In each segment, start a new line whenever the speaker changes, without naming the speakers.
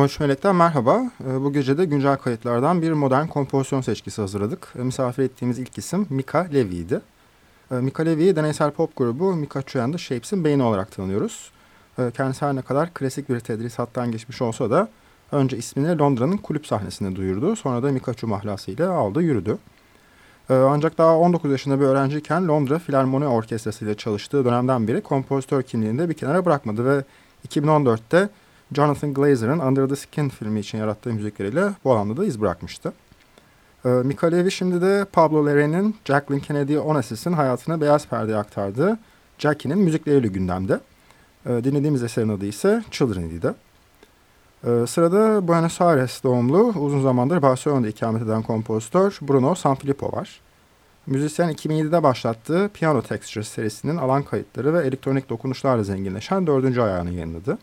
13 Melek'ten merhaba. Ee, bu gece de güncel kayıtlardan bir modern kompozisyon seçkisi hazırladık. Ee, misafir ettiğimiz ilk isim Mika Levy'ydi. Ee, Mika Levy'yi deneysel pop grubu Mika Chu and the Shapes'in beyni olarak tanıyoruz. Kendisi her ne kadar klasik bir tedrisattan geçmiş olsa da önce ismini Londra'nın kulüp sahnesinde duyurdu. Sonra da Mika Chu mahlasıyla aldı yürüdü. Ancak daha 19 yaşında bir öğrenciyken Londra Filarmoni Orkestrası ile çalıştığı dönemden beri kompozitör kimliğini de bir kenara bırakmadı ve 2014'te Jonathan Glazer'ın Under the Skin filmi için yarattığı müzikleriyle bu alanda da iz bırakmıştı. Ee, Mika Levy şimdi de Pablo Larraín'in Jacqueline Kennedy Onassis'in hayatını beyaz perdeye aktardığı Jackie'nin müzikleriyle gündemde. Ee, dinlediğimiz eserin adı ise Children idi. Ee, sırada Buenos Aires doğumlu uzun zamandır Barcelona'da ikamet eden kompozitör Bruno Sanfilippo var. Müzisyen 2007'de başlattığı Piano Textures serisinin alan kayıtları ve elektronik dokunuşlarla zenginleşen dördüncü ayağını yayınladı.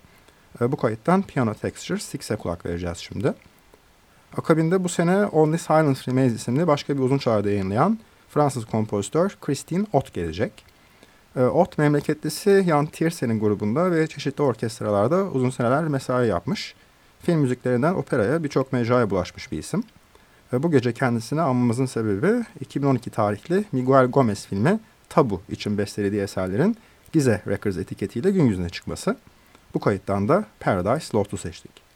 Bu kayıttan Piano Texture Six'e kulak vereceğiz şimdi. Akabinde bu sene Only Silence Remains isimli başka bir uzun çağrıda yayınlayan Fransız kompozitör Christine Ott gelecek. E, Ott memleketlisi Jan Tiersen'in grubunda ve çeşitli orkestralarda uzun seneler mesai yapmış. Film müziklerinden operaya birçok mecraya bulaşmış bir isim. Bu gece kendisine anmamızın sebebi 2012 tarihli Miguel Gomez filmi Tabu için bestelediği eserlerin Gize Records etiketiyle gün yüzüne çıkması. Bu kayıttan da Paradise Lost'u seçtik.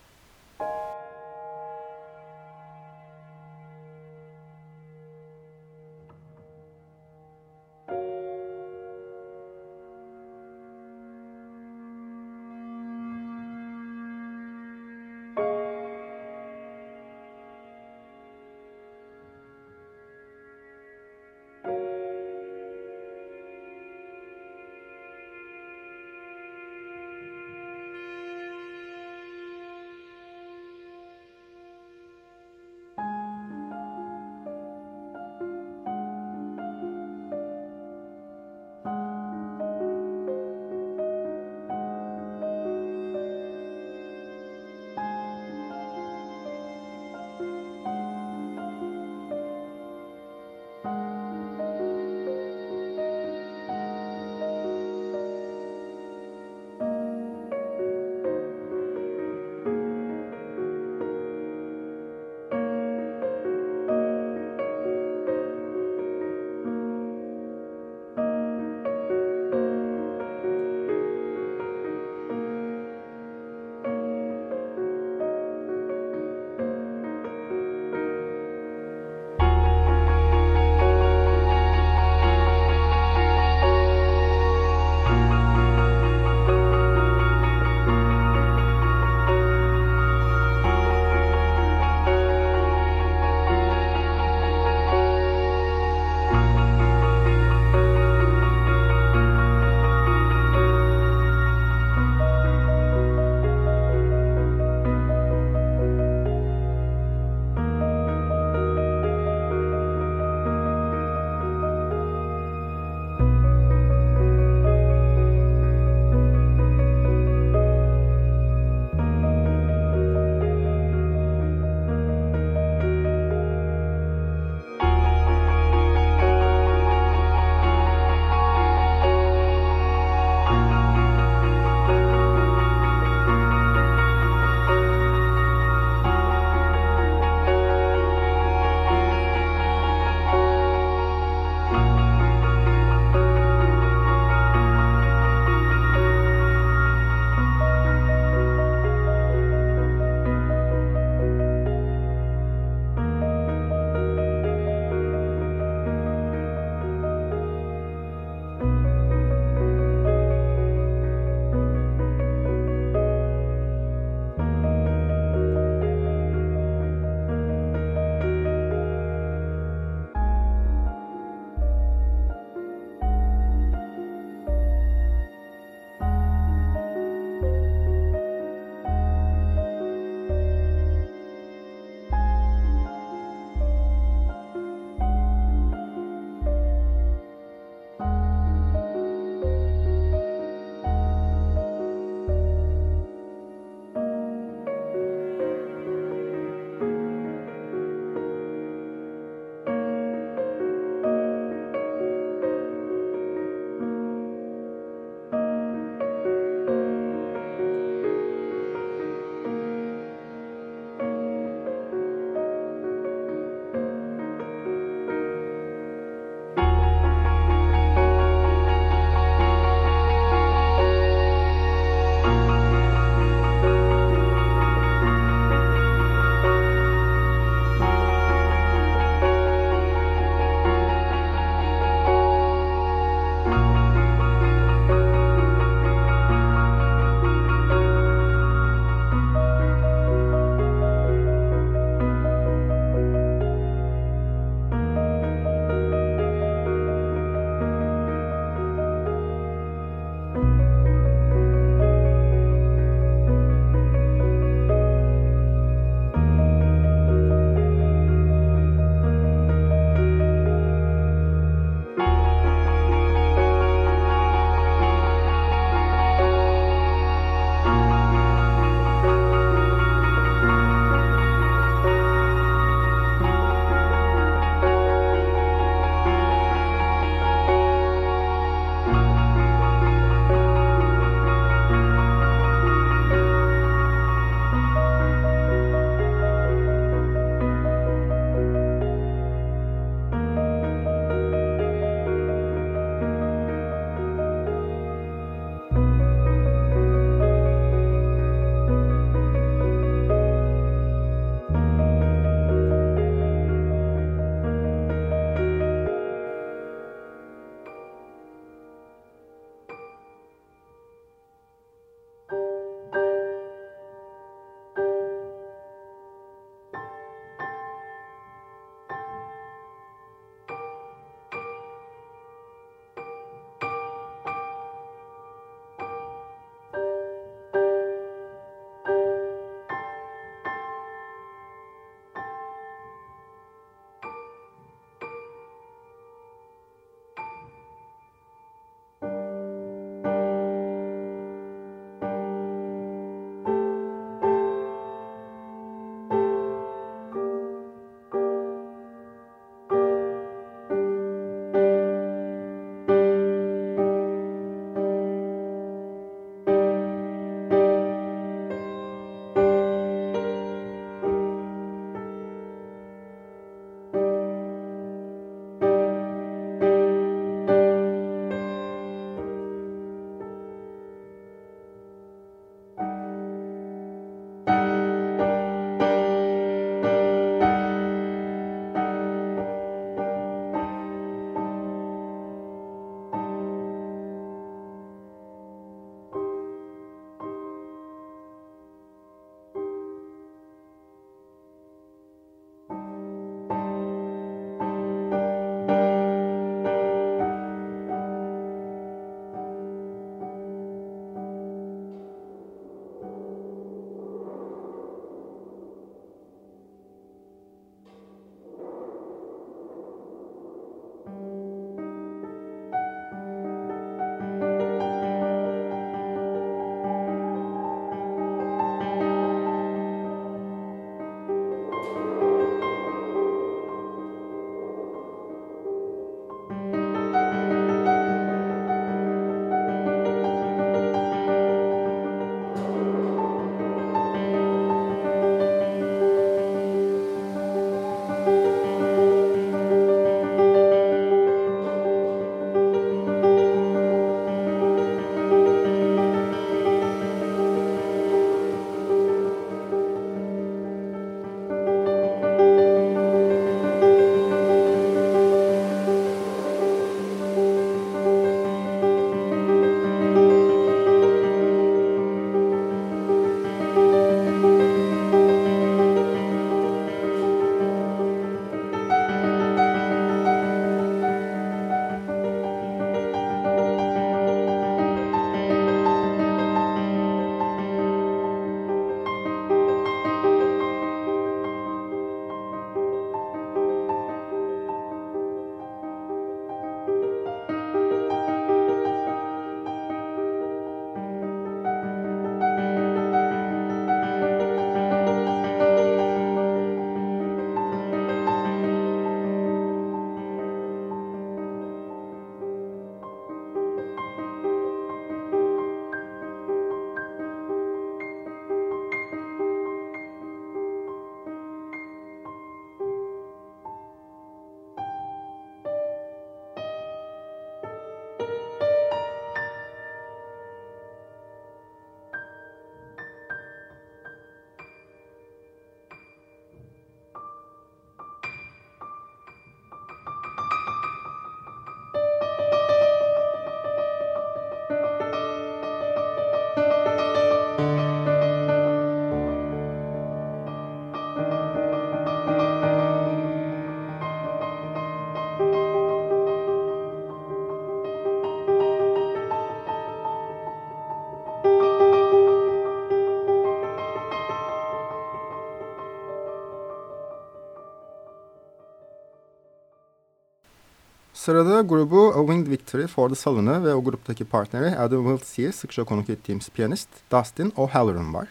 Sırada grubu A Winged Victory for the Sullen'ı ve o gruptaki partneri Adam Wiltsey'i sıkça konuk ettiğimiz piyanist Dustin O'Halloran var.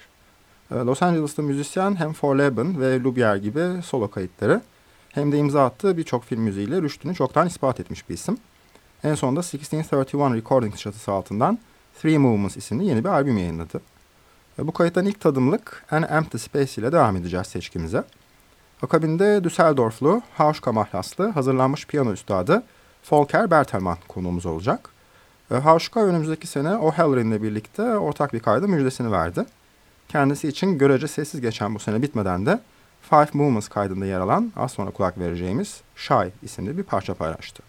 Ee, Los Angeles'ta müzisyen hem For Leben ve Lubier gibi solo kayıtları hem de imza attığı birçok film müziğiyle rüştünü çoktan ispat etmiş bir isim. En sonunda 1631 Recordings çatısı altından Three Movements isimli yeni bir albüm yayınladı. Ve bu kayıttan ilk tadımlık An Empty Space ile devam edeceğiz seçkimize. Akabinde Düsseldorflu, Hauschka mahlaslı hazırlanmış piyano üstadı Volker Bertelmann konuğumuz olacak. E, önümüzdeki sene O'Halloran ile birlikte ortak bir kayda müjdesini verdi. Kendisi için görece sessiz geçen bu sene bitmeden de Five Movements kaydında yer alan az sonra kulak vereceğimiz Shy isimli bir parça paylaştı.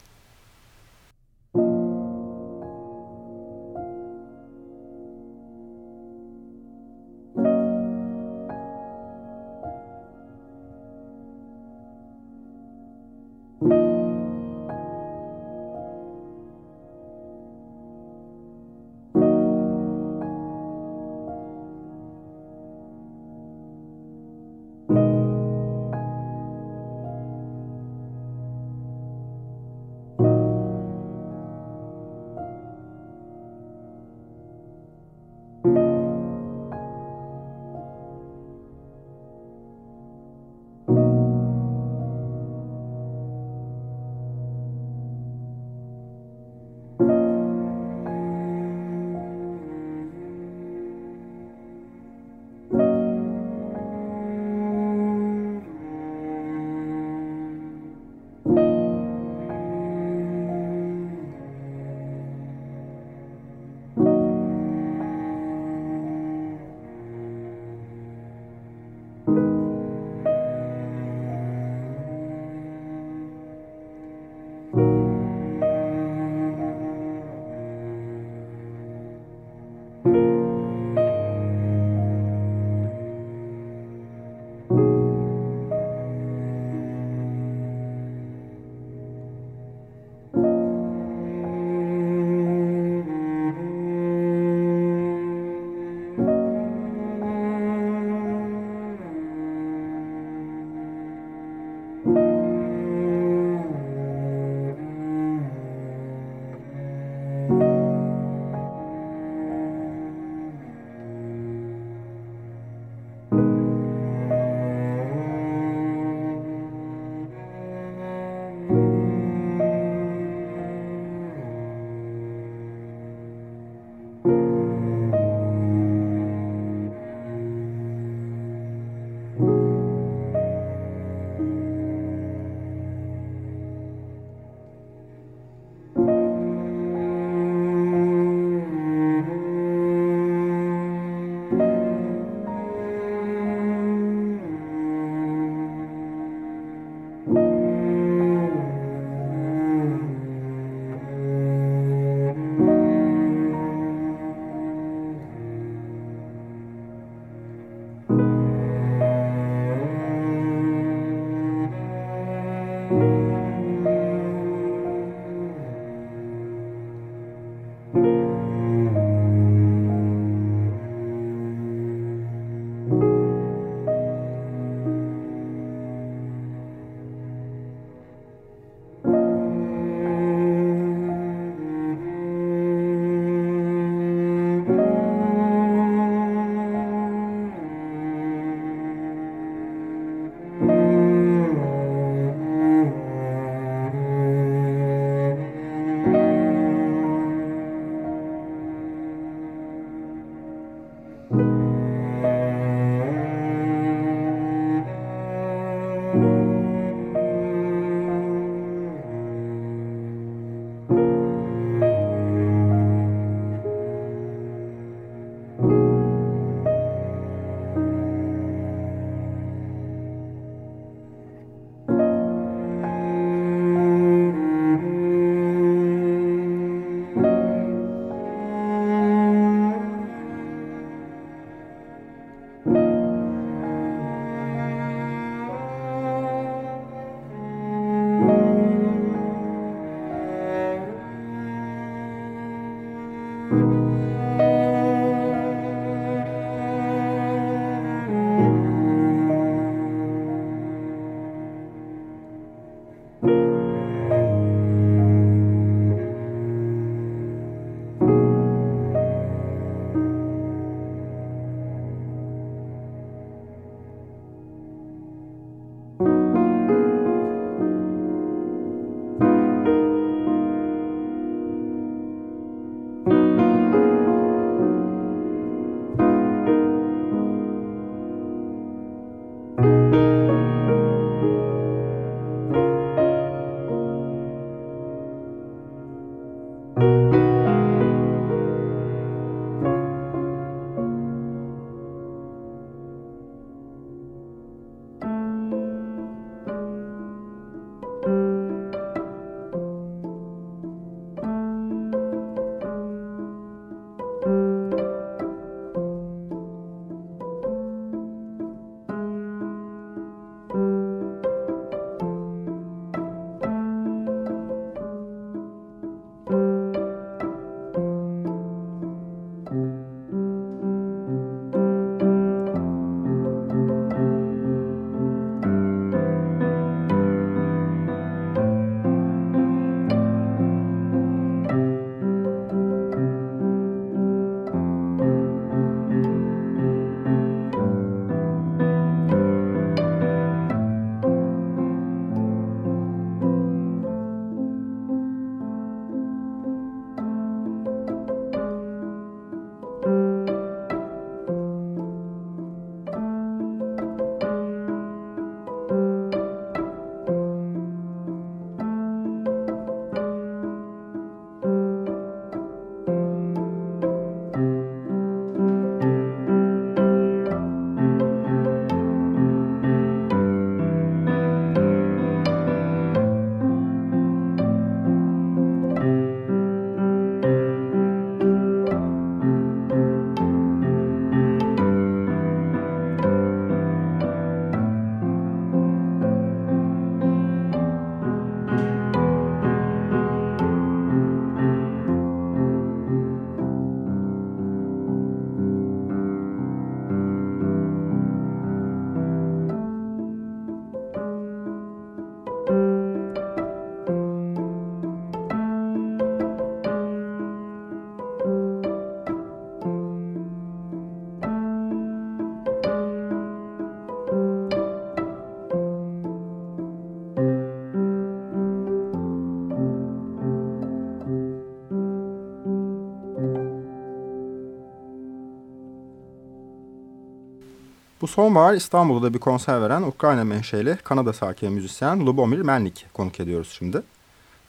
Sonbahar İstanbul'da bir konser veren Ukrayna menşeli Kanada sakin müzisyen Lubomir Melnik konuk ediyoruz şimdi.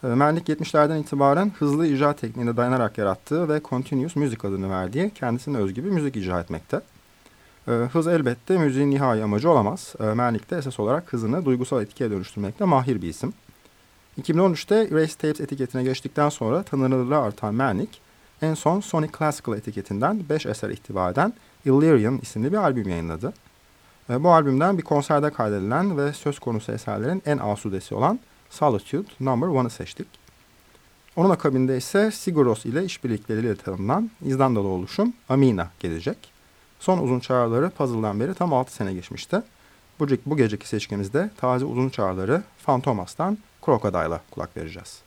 Ee, Melnik 70'lerden itibaren hızlı icra tekniğine dayanarak yarattığı ve Continuous Music adını verdiği kendisine özgü bir müzik icra etmekte. Ee, hız elbette müziğin nihai amacı olamaz. Ee, Melnik de esas olarak hızını duygusal etkiye dönüştürmekte mahir bir isim. 2013'te Erase Tapes etiketine geçtikten sonra tanınırlığı artan Melnik, en son Sonic Classical etiketinden 5 eser ihtiva eden Illyrian isimli bir albüm yayınladı. Bu albümden bir konserde kaydedilen ve söz konusu eserlerin en asudesi olan Solitude Number One'ı seçtik. Onun akabinde ise Siguros ile işbirlikleriyle tanınan İzlandalı oluşum Amina gelecek. Son uzun çağrıları Puzzle'dan beri tam 6 sene geçmişti. Bu, bu geceki seçkimizde taze uzun çağrıları Fantomas'tan Crocodile'a kulak vereceğiz.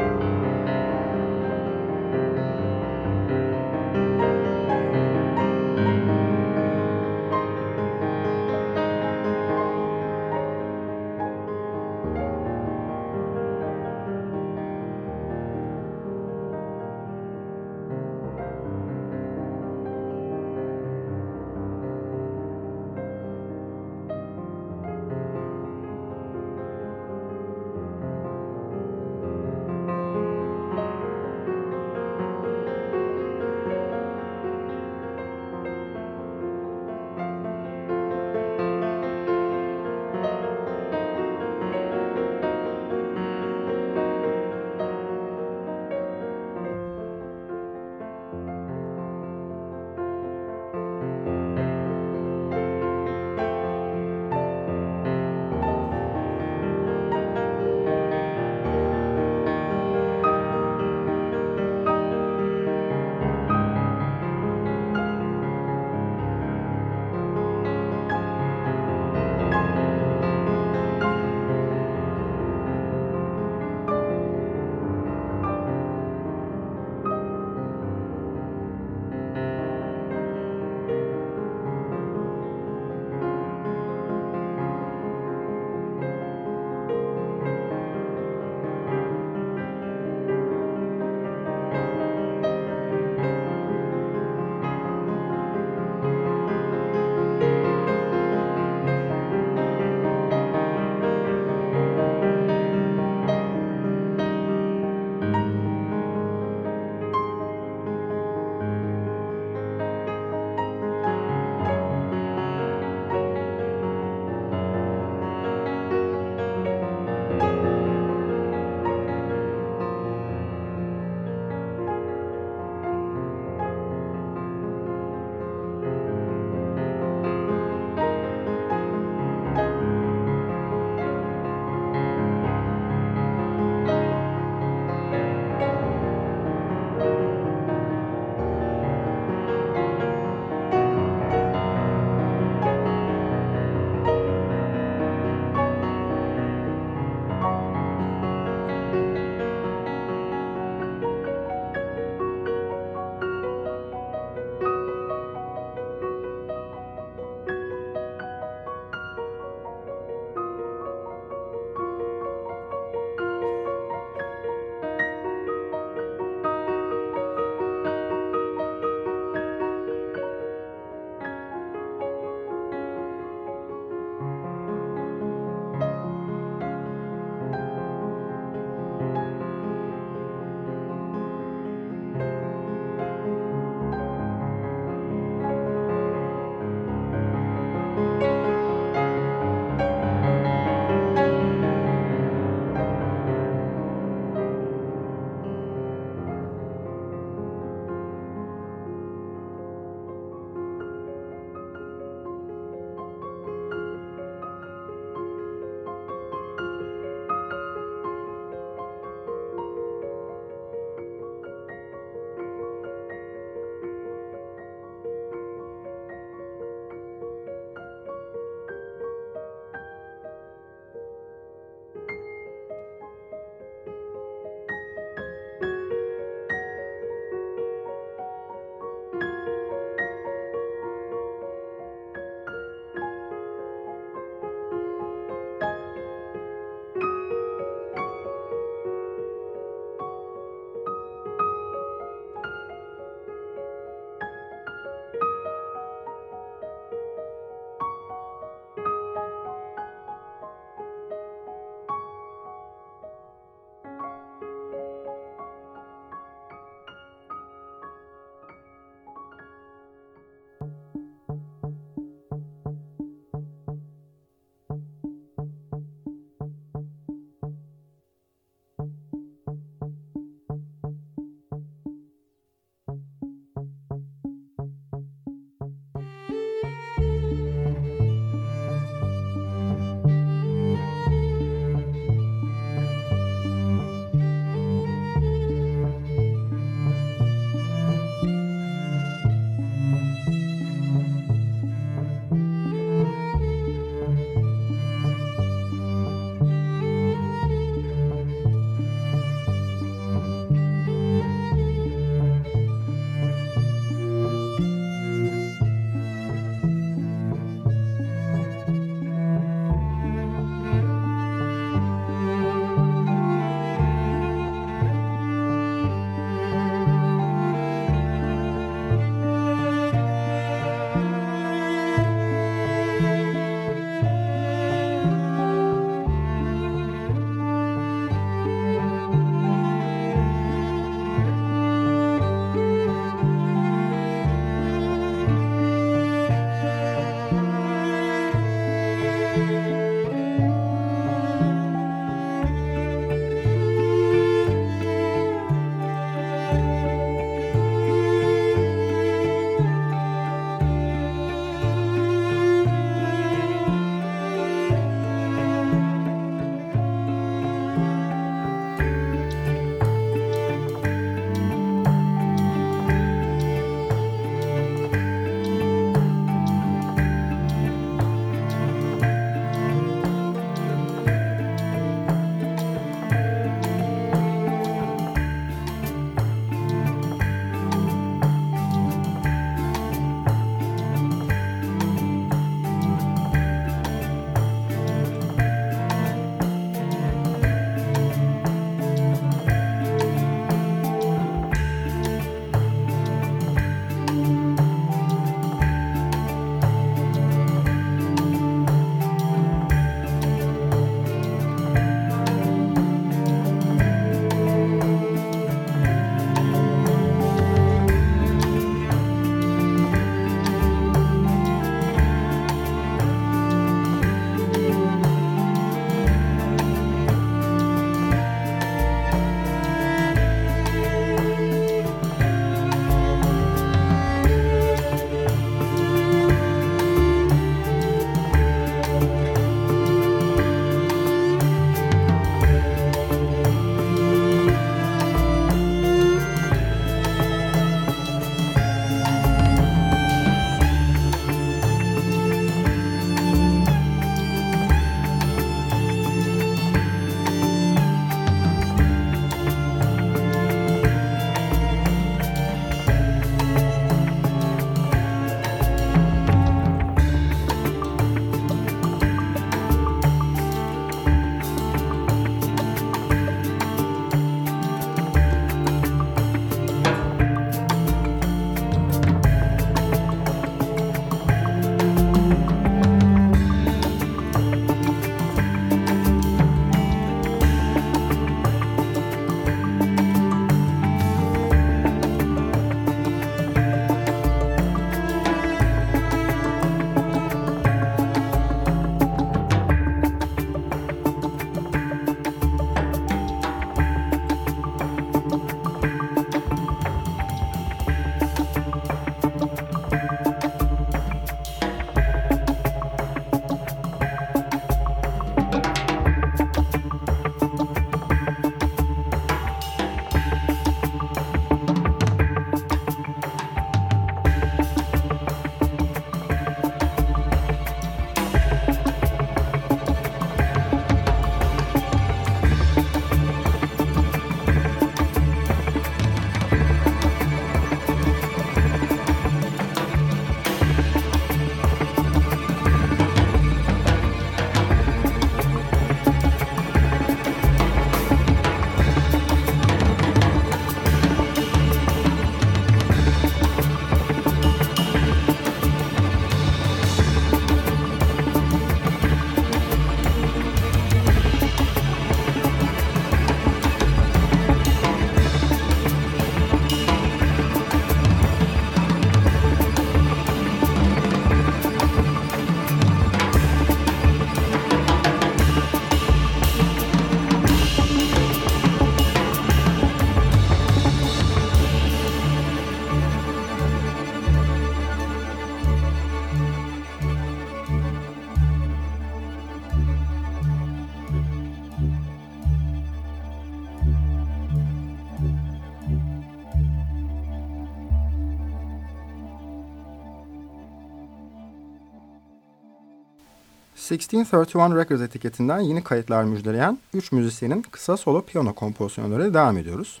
1631 Records etiketinden yeni kayıtlar müjdeleyen 3 müzisyenin kısa solo piyano kompozisyonları devam ediyoruz.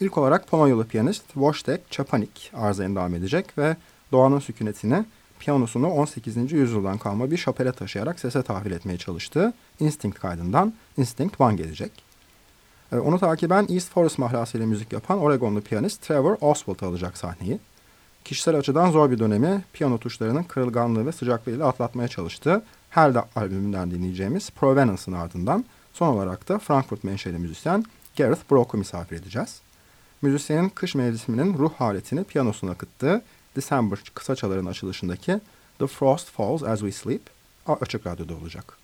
İlk olarak Polonyalı piyanist Wojtek Çapanik arıza devam edecek ve doğanın sükunetini piyanosunu 18. yüzyıldan kalma bir şapele taşıyarak sese tahvil etmeye çalıştığı Instinct kaydından Instinct One gelecek. Ee, onu takiben East Forest mahlasıyla müzik yapan Oregonlu piyanist Trevor Oswald alacak sahneyi. Kişisel açıdan zor bir dönemi piyano tuşlarının kırılganlığı ve sıcaklığıyla atlatmaya çalıştığı her albümünden dinleyeceğimiz Provenance'ın ardından son olarak da Frankfurt menşeli müzisyen Gareth Brock'u misafir edeceğiz. Müzisyenin kış mevsiminin ruh haletini piyanosuna akıttığı December kısaçaların açılışındaki The Frost Falls As We Sleep açık radyoda olacak.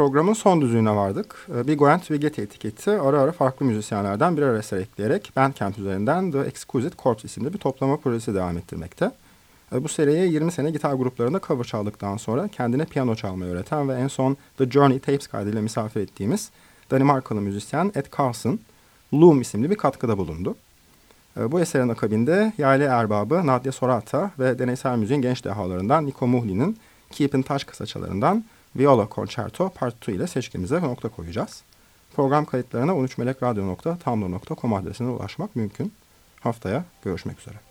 Programın son düzlüğüne vardık. E, Big Went ve Getty etiketi ara ara farklı müzisyenlerden birer eser ekleyerek Bandcamp üzerinden The Exquisite Corpse isimli bir toplama projesi devam ettirmekte. E, bu seriye 20 sene gitar gruplarında cover çaldıktan sonra kendine piyano çalmayı öğreten ve en son The Journey Tapes kaydıyla misafir ettiğimiz Danimarkalı müzisyen Ed Carlson, Loom isimli bir katkıda bulundu. E, bu eserin akabinde yaylı erbabı Nadia Sorata ve deneysel müziğin genç dehalarından Nico Muhli'nin Keep in Touch kısaçalarından Viola Concerto Part 2 ile seçkimize nokta koyacağız. Program kayıtlarına 13melekradyo.tumblr.com adresine ulaşmak mümkün. Haftaya görüşmek üzere.